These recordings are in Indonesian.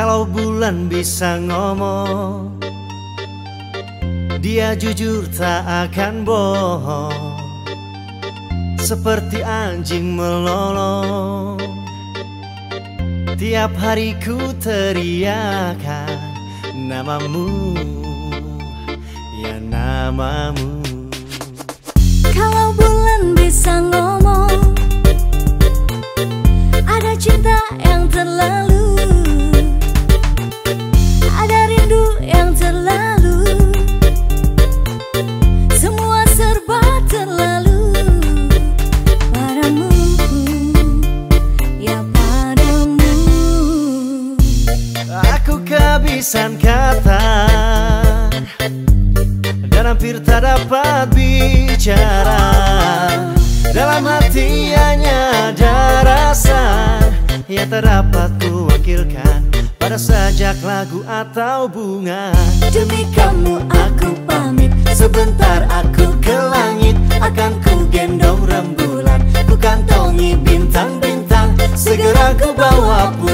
Kalau bulan bisa ngomong Dia jujur tak akan bohong. Seperti anjing melolong Tiap hari ku teriakan Namamu Ya namamu. Kalau bulan bisa ngomong kehabisan kata Dan hampir tak dapat bicara. Dalam hati hanya ada rasa Yang tak dapat ku wakilkan Pada sajak lagu atau bunga Demi kamu aku pamit. Sebentar aku ke langit. Akan ku gendong rembulan. Ku kantongi bintang-bintang. Segera ku bawa pulang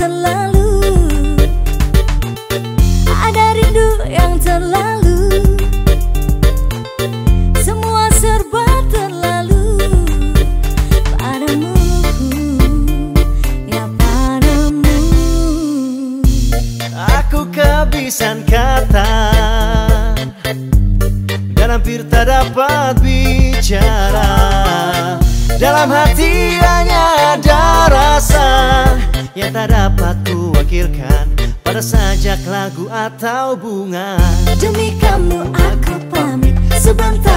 terlalu. Ada rindu yang terlalu. Semua serba terlalu. Padamu Ya padamu. Aku kehabisan kata. Dan hampir tak dapat bicara. Dalam hati hanya ada rasa yang tak dapat kuwakilkan Pada sajak lagu atau bunga. Demi kamu aku pamit sebentar